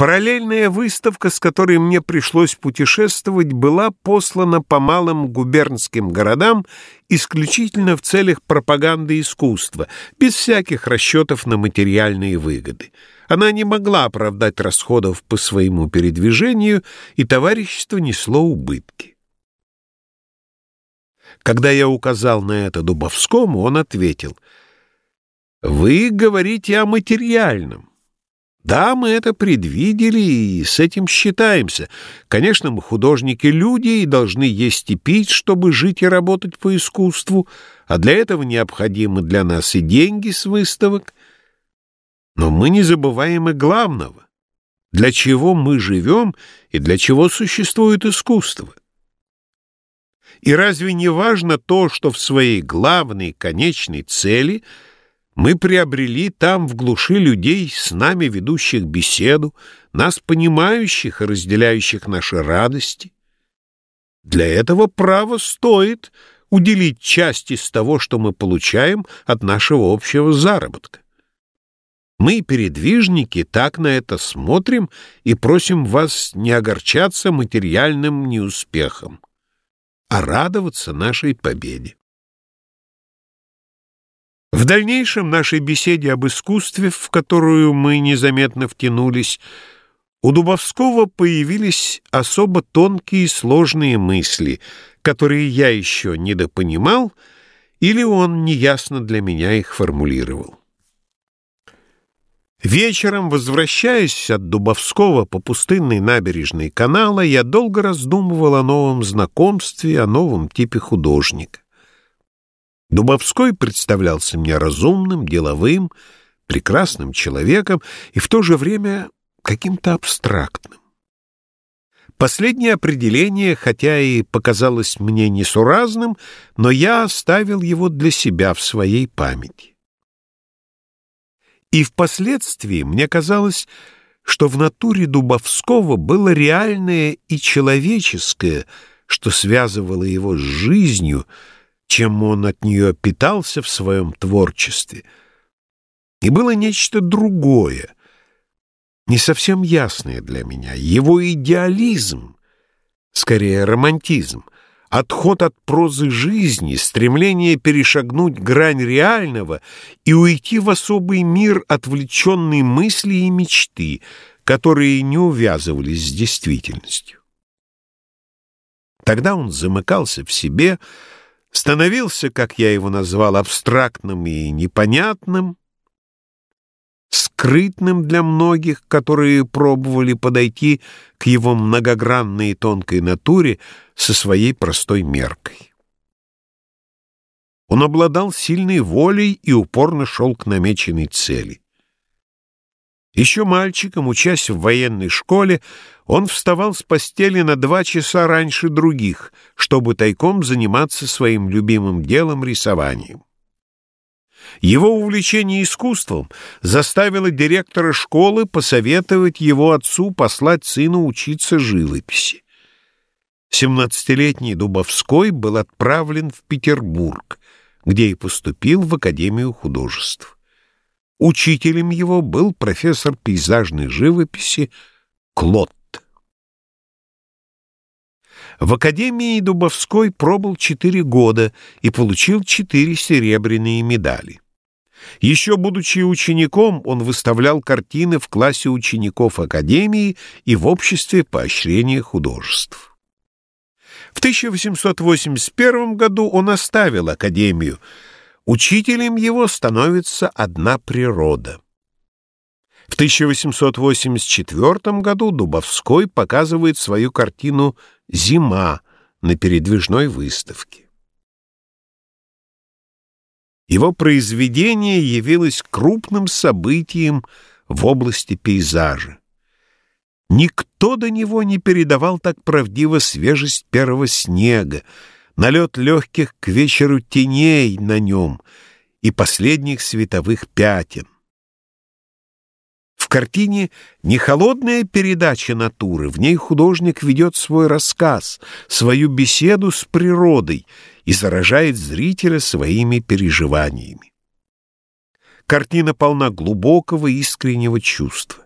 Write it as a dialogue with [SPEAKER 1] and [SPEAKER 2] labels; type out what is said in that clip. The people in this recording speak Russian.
[SPEAKER 1] Параллельная выставка, с которой мне пришлось путешествовать, была послана по малым губернским городам исключительно в целях пропаганды искусства, без всяких расчетов на материальные выгоды. Она не могла оправдать расходов по своему передвижению, и товарищество несло убытки. Когда я указал на это Дубовскому, он ответил, «Вы говорите о материальном. Да, мы это предвидели и с этим считаемся. Конечно, мы художники-люди и должны есть и пить, чтобы жить и работать по искусству, а для этого необходимы для нас и деньги с выставок. Но мы не забываем и главного. Для чего мы живем и для чего существует искусство? И разве не важно то, что в своей главной конечной цели – мы приобрели там, в глуши, людей, с нами ведущих беседу, нас понимающих и разделяющих наши радости. Для этого право стоит уделить часть из того, что мы получаем от нашего общего заработка. Мы, передвижники, так на это смотрим и просим вас не огорчаться материальным неуспехом, а радоваться нашей победе. В дальнейшем нашей беседе об искусстве, в которую мы незаметно втянулись, у Дубовского появились особо тонкие и сложные мысли, которые я еще недопонимал, или он неясно для меня их формулировал. Вечером, возвращаясь от Дубовского по пустынной набережной канала, я долго раздумывал о новом знакомстве, о новом типе художника. Дубовской представлялся мне разумным, деловым, прекрасным человеком и в то же время каким-то абстрактным. Последнее определение, хотя и показалось мне несуразным, но я оставил его для себя в своей памяти. И впоследствии мне казалось, что в натуре Дубовского было реальное и человеческое, что связывало его с жизнью, чем он от нее питался в своем творчестве. И было нечто другое, не совсем ясное для меня, его идеализм, скорее романтизм, отход от прозы жизни, стремление перешагнуть грань реального и уйти в особый мир отвлеченной мысли и мечты, которые не увязывались с действительностью. Тогда он замыкался в себе, становился, как я его назвал, абстрактным и непонятным, скрытным для многих, которые пробовали подойти к его многогранной и тонкой натуре со своей простой меркой. Он обладал сильной волей и упорно шел к намеченной цели. Еще мальчиком, учась в военной школе, он вставал с постели на два часа раньше других, чтобы тайком заниматься своим любимым делом рисованием. Его увлечение искусством заставило директора школы посоветовать его отцу послать сына учиться живописи. Семнадцатилетний Дубовской был отправлен в Петербург, где и поступил в Академию художеств. Учителем его был профессор пейзажной живописи Клод. В Академии Дубовской пробыл четыре года и получил четыре серебряные медали. Еще будучи учеником, он выставлял картины в классе учеников Академии и в обществе поощрения художеств. В 1881 году он оставил Академию, Учителем его становится одна природа. В 1884 году Дубовской показывает свою картину «Зима» на передвижной выставке. Его произведение явилось крупным событием в области пейзажа. Никто до него не передавал так правдиво свежесть первого снега, налет легких к вечеру теней на нем и последних световых пятен. В картине не холодная передача натуры, в ней художник ведет свой рассказ, свою беседу с природой и заражает зрителя своими переживаниями. Картина полна глубокого искреннего чувства.